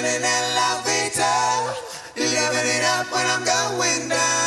Loving in elevator. Living it up when I'm going down.